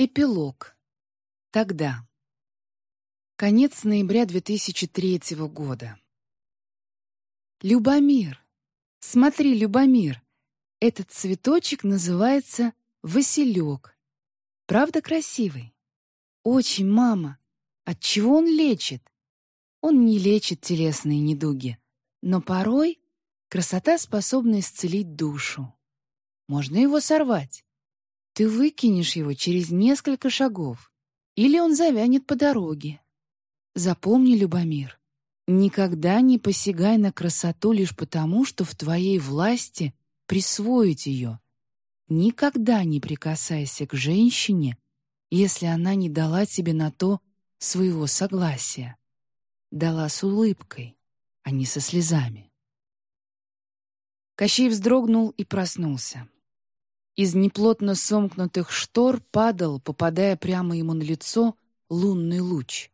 Эпилог. Тогда. Конец ноября 2003 года. Любомир. Смотри, Любомир. Этот цветочек называется Василек. Правда красивый? Очень, мама. От чего он лечит? Он не лечит телесные недуги, но порой красота способна исцелить душу. Можно его сорвать. Ты выкинешь его через несколько шагов, или он завянет по дороге. Запомни, Любомир, никогда не посягай на красоту лишь потому, что в твоей власти присвоить ее. Никогда не прикасайся к женщине, если она не дала тебе на то своего согласия. Дала с улыбкой, а не со слезами. Кощей вздрогнул и проснулся. Из неплотно сомкнутых штор падал, попадая прямо ему на лицо, лунный луч.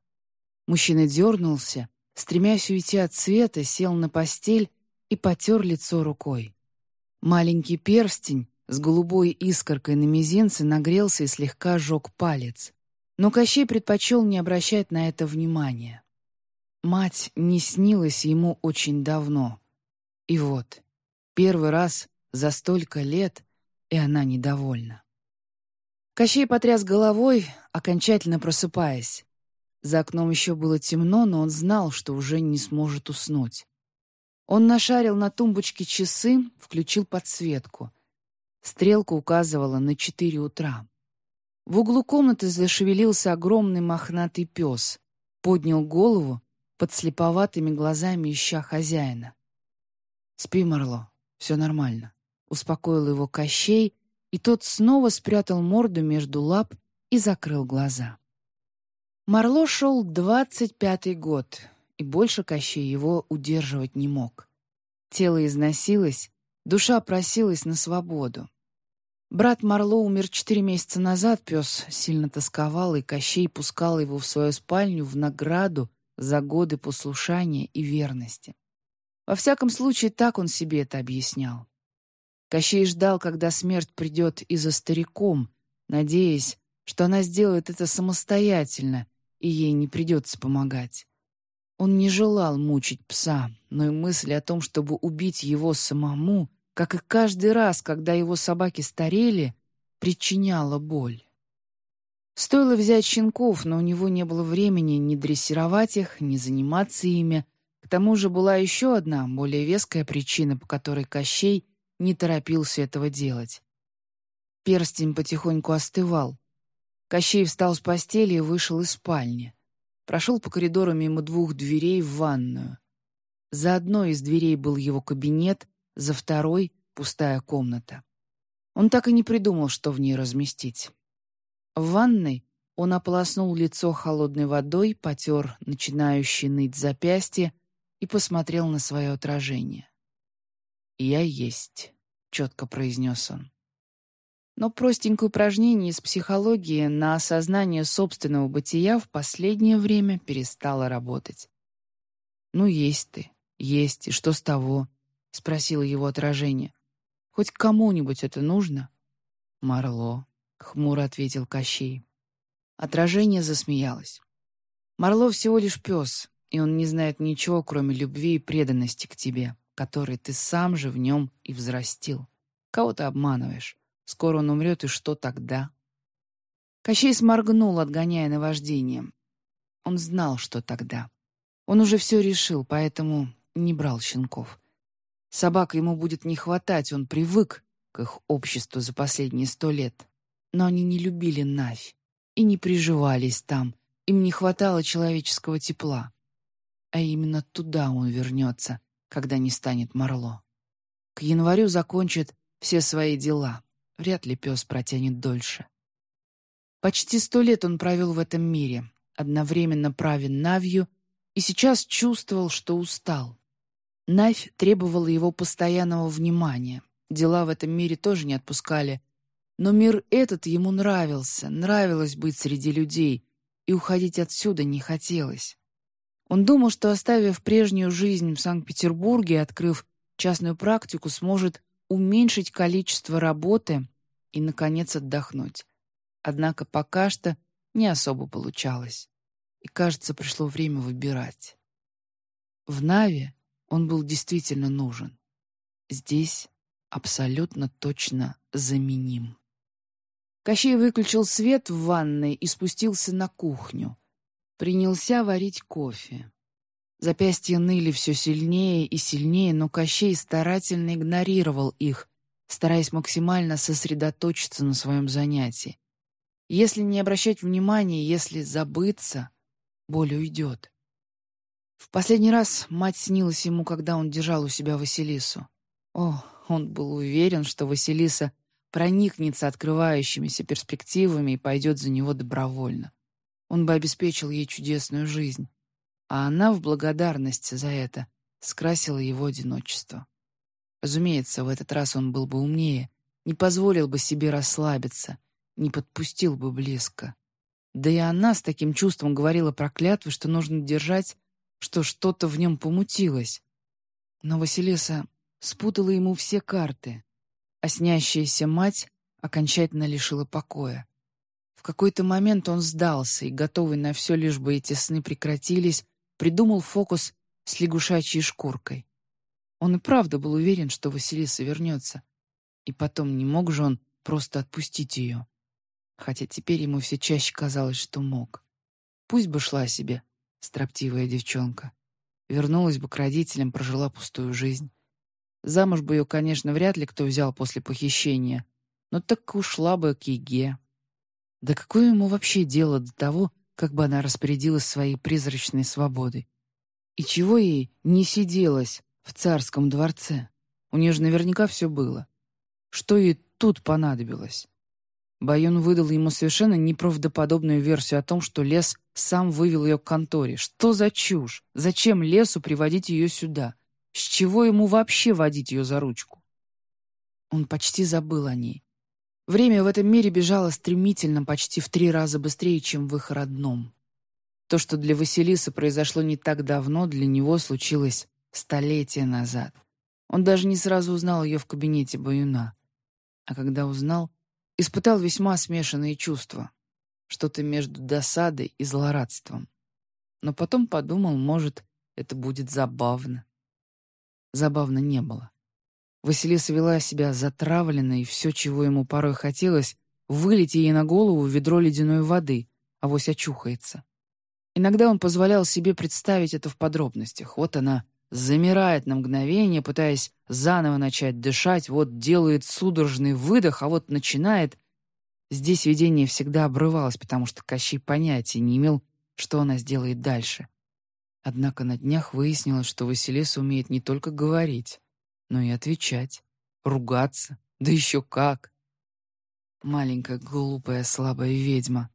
Мужчина дернулся, стремясь уйти от света, сел на постель и потер лицо рукой. Маленький перстень с голубой искоркой на мизинце нагрелся и слегка сжег палец. Но Кощей предпочел не обращать на это внимания. Мать не снилась ему очень давно. И вот, первый раз за столько лет и она недовольна. Кощей потряс головой, окончательно просыпаясь. За окном еще было темно, но он знал, что уже не сможет уснуть. Он нашарил на тумбочке часы, включил подсветку. Стрелка указывала на четыре утра. В углу комнаты зашевелился огромный мохнатый пес, поднял голову, под слеповатыми глазами ища хозяина. «Спи, Марло, все нормально» успокоил его Кощей, и тот снова спрятал морду между лап и закрыл глаза. Марло шел двадцать пятый год, и больше Кощей его удерживать не мог. Тело износилось, душа просилась на свободу. Брат Марло умер четыре месяца назад, пес сильно тосковал, и Кощей пускал его в свою спальню в награду за годы послушания и верности. Во всяком случае, так он себе это объяснял. Кощей ждал, когда смерть придет и за стариком, надеясь, что она сделает это самостоятельно, и ей не придется помогать. Он не желал мучить пса, но и мысль о том, чтобы убить его самому, как и каждый раз, когда его собаки старели, причиняла боль. Стоило взять щенков, но у него не было времени ни дрессировать их, ни заниматься ими. К тому же была еще одна, более веская причина, по которой Кощей не торопился этого делать. Перстень потихоньку остывал. Кощей встал с постели и вышел из спальни. Прошел по коридору мимо двух дверей в ванную. За одной из дверей был его кабинет, за второй — пустая комната. Он так и не придумал, что в ней разместить. В ванной он ополоснул лицо холодной водой, потер начинающий ныть запястье и посмотрел на свое отражение. «Я есть», — четко произнес он. Но простенькое упражнение из психологии на осознание собственного бытия в последнее время перестало работать. «Ну, есть ты, есть, и что с того?» — спросило его отражение. «Хоть кому-нибудь это нужно?» «Марло», — хмуро ответил Кощей. Отражение засмеялось. «Марло всего лишь пес, и он не знает ничего, кроме любви и преданности к тебе который ты сам же в нем и взрастил. Кого ты обманываешь? Скоро он умрет, и что тогда?» Кощей сморгнул, отгоняя наваждение. Он знал, что тогда. Он уже все решил, поэтому не брал щенков. Собак ему будет не хватать, он привык к их обществу за последние сто лет. Но они не любили Навь и не приживались там, им не хватало человеческого тепла. А именно туда он вернется, когда не станет Марло. К январю закончит все свои дела. Вряд ли пес протянет дольше. Почти сто лет он провел в этом мире, одновременно правен Навью, и сейчас чувствовал, что устал. Навь требовала его постоянного внимания. Дела в этом мире тоже не отпускали. Но мир этот ему нравился, нравилось быть среди людей, и уходить отсюда не хотелось. Он думал, что, оставив прежнюю жизнь в Санкт-Петербурге открыв частную практику, сможет уменьшить количество работы и, наконец, отдохнуть. Однако пока что не особо получалось. И, кажется, пришло время выбирать. В Наве он был действительно нужен. Здесь абсолютно точно заменим. Кощей выключил свет в ванной и спустился на кухню. Принялся варить кофе. Запястья ныли все сильнее и сильнее, но Кощей старательно игнорировал их, стараясь максимально сосредоточиться на своем занятии. Если не обращать внимания, если забыться, боль уйдет. В последний раз мать снилась ему, когда он держал у себя Василису. О, он был уверен, что Василиса проникнется открывающимися перспективами и пойдет за него добровольно. Он бы обеспечил ей чудесную жизнь, а она в благодарность за это скрасила его одиночество. Разумеется, в этот раз он был бы умнее, не позволил бы себе расслабиться, не подпустил бы близко. Да и она с таким чувством говорила про клятвы, что нужно держать, что что-то в нем помутилось. Но Василиса спутала ему все карты, а снящаяся мать окончательно лишила покоя. В какой-то момент он сдался и, готовый на все, лишь бы эти сны прекратились, придумал фокус с лягушачьей шкуркой. Он и правда был уверен, что Василиса вернется. И потом не мог же он просто отпустить ее. Хотя теперь ему все чаще казалось, что мог. Пусть бы шла себе, строптивая девчонка. Вернулась бы к родителям, прожила пустую жизнь. Замуж бы ее, конечно, вряд ли кто взял после похищения, но так ушла бы к Еге. Да какое ему вообще дело до того, как бы она распорядилась своей призрачной свободой? И чего ей не сиделось в царском дворце. У нее же наверняка все было. Что ей тут понадобилось? Байон выдал ему совершенно неправдоподобную версию о том, что лес сам вывел ее к конторе. Что за чушь? Зачем лесу приводить ее сюда? С чего ему вообще водить ее за ручку? Он почти забыл о ней. Время в этом мире бежало стремительно, почти в три раза быстрее, чем в их родном. То, что для Василисы произошло не так давно, для него случилось столетия назад. Он даже не сразу узнал ее в кабинете Баюна. А когда узнал, испытал весьма смешанные чувства. Что-то между досадой и злорадством. Но потом подумал, может, это будет забавно. Забавно не было. Василиса вела себя затравленно, и все, чего ему порой хотелось, вылить ей на голову ведро ледяной воды, а вось очухается. Иногда он позволял себе представить это в подробностях. Вот она замирает на мгновение, пытаясь заново начать дышать, вот делает судорожный выдох, а вот начинает... Здесь видение всегда обрывалось, потому что Кощей понятия не имел, что она сделает дальше. Однако на днях выяснилось, что Василиса умеет не только говорить, но и отвечать, ругаться, да еще как. Маленькая, глупая, слабая ведьма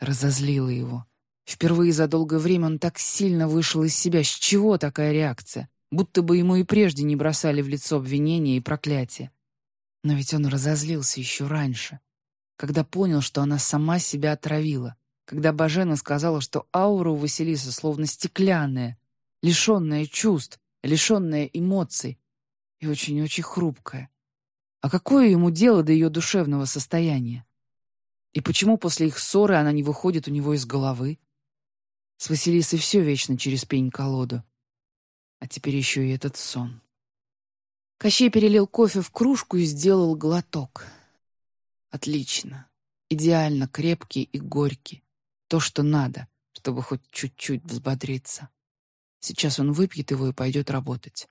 разозлила его. Впервые за долгое время он так сильно вышел из себя. С чего такая реакция? Будто бы ему и прежде не бросали в лицо обвинения и проклятия. Но ведь он разозлился еще раньше, когда понял, что она сама себя отравила, когда Бажена сказала, что аура у Василисы словно стеклянная, лишенная чувств, лишенная эмоций и очень-очень хрупкая. А какое ему дело до ее душевного состояния? И почему после их ссоры она не выходит у него из головы? С Василисой все вечно через пень-колоду. А теперь еще и этот сон. Кощей перелил кофе в кружку и сделал глоток. Отлично. Идеально крепкий и горький. То, что надо, чтобы хоть чуть-чуть взбодриться. Сейчас он выпьет его и пойдет работать.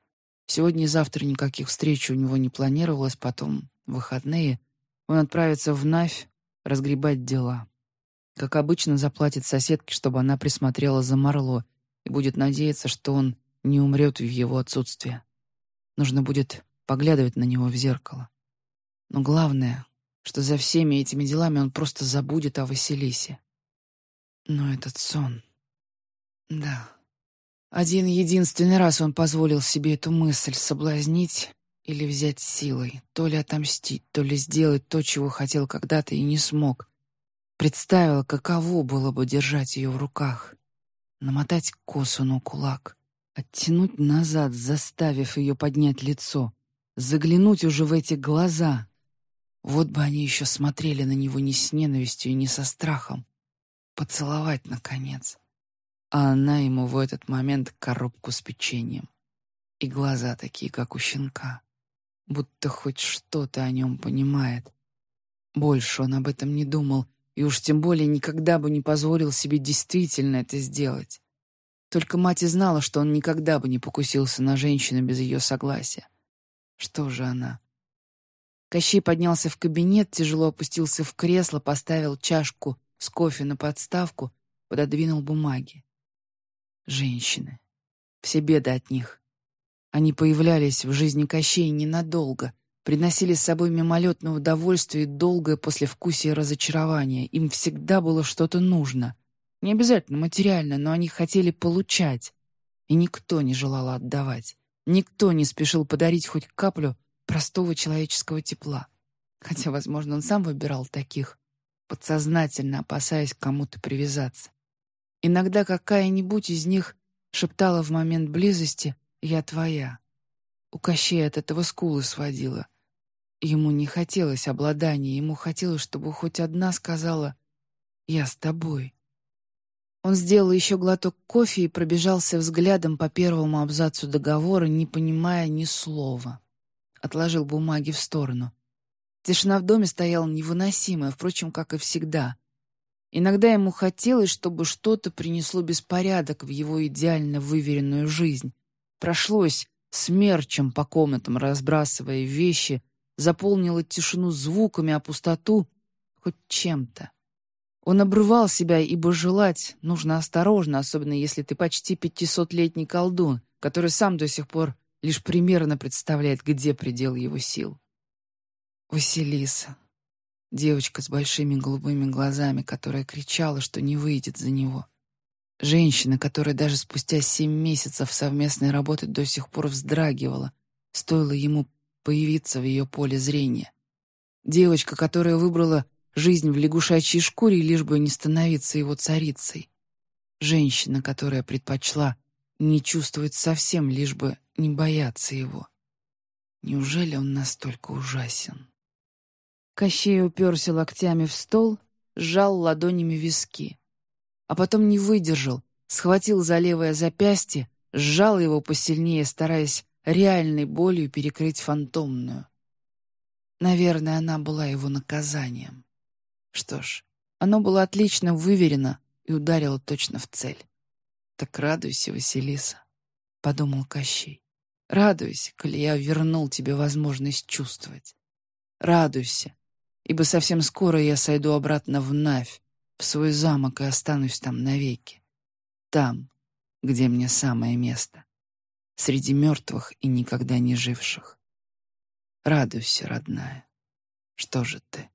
Сегодня и завтра никаких встреч у него не планировалось, потом, выходные, он отправится в Навь разгребать дела. Как обычно, заплатит соседке, чтобы она присмотрела за Марло и будет надеяться, что он не умрет в его отсутствие. Нужно будет поглядывать на него в зеркало. Но главное, что за всеми этими делами он просто забудет о Василисе. Но этот сон... Да. Один единственный раз он позволил себе эту мысль соблазнить или взять силой, то ли отомстить, то ли сделать то, чего хотел когда-то и не смог. Представила, каково было бы держать ее в руках, намотать косу на кулак, оттянуть назад, заставив ее поднять лицо, заглянуть уже в эти глаза. Вот бы они еще смотрели на него не с ненавистью и не со страхом. Поцеловать, наконец. А она ему в этот момент коробку с печеньем. И глаза такие, как у щенка. Будто хоть что-то о нем понимает. Больше он об этом не думал, и уж тем более никогда бы не позволил себе действительно это сделать. Только мать и знала, что он никогда бы не покусился на женщину без ее согласия. Что же она? Кощей поднялся в кабинет, тяжело опустился в кресло, поставил чашку с кофе на подставку, пододвинул бумаги. Женщины. Все беды от них. Они появлялись в жизни Кощея ненадолго, приносили с собой мимолетное удовольствие и долгое послевкусие разочарования. Им всегда было что-то нужно. Не обязательно материально, но они хотели получать. И никто не желал отдавать. Никто не спешил подарить хоть каплю простого человеческого тепла. Хотя, возможно, он сам выбирал таких, подсознательно опасаясь кому-то привязаться. Иногда какая-нибудь из них шептала в момент близости «Я твоя». У Кощея от этого скулы сводила. Ему не хотелось обладания, ему хотелось, чтобы хоть одна сказала «Я с тобой». Он сделал еще глоток кофе и пробежался взглядом по первому абзацу договора, не понимая ни слова. Отложил бумаги в сторону. Тишина в доме стояла невыносимая, впрочем, как и всегда. Иногда ему хотелось, чтобы что-то принесло беспорядок в его идеально выверенную жизнь. Прошлось смерчем по комнатам, разбрасывая вещи, заполнило тишину звуками, а пустоту — хоть чем-то. Он обрывал себя, ибо желать нужно осторожно, особенно если ты почти пятисотлетний колдун, который сам до сих пор лишь примерно представляет, где предел его сил. Василиса. Девочка с большими голубыми глазами, которая кричала, что не выйдет за него. Женщина, которая даже спустя семь месяцев совместной работы до сих пор вздрагивала, стоило ему появиться в ее поле зрения. Девочка, которая выбрала жизнь в лягушачьей шкуре, лишь бы не становиться его царицей. Женщина, которая предпочла не чувствовать совсем, лишь бы не бояться его. Неужели он настолько ужасен? Кощей уперся локтями в стол, сжал ладонями виски. А потом не выдержал, схватил за левое запястье, сжал его посильнее, стараясь реальной болью перекрыть фантомную. Наверное, она была его наказанием. Что ж, оно было отлично выверено и ударило точно в цель. «Так радуйся, Василиса», — подумал Кощей. «Радуйся, коли я вернул тебе возможность чувствовать. Радуйся, ибо совсем скоро я сойду обратно в Навь, в свой замок и останусь там навеки. Там, где мне самое место, среди мертвых и никогда не живших. Радуйся, родная. Что же ты?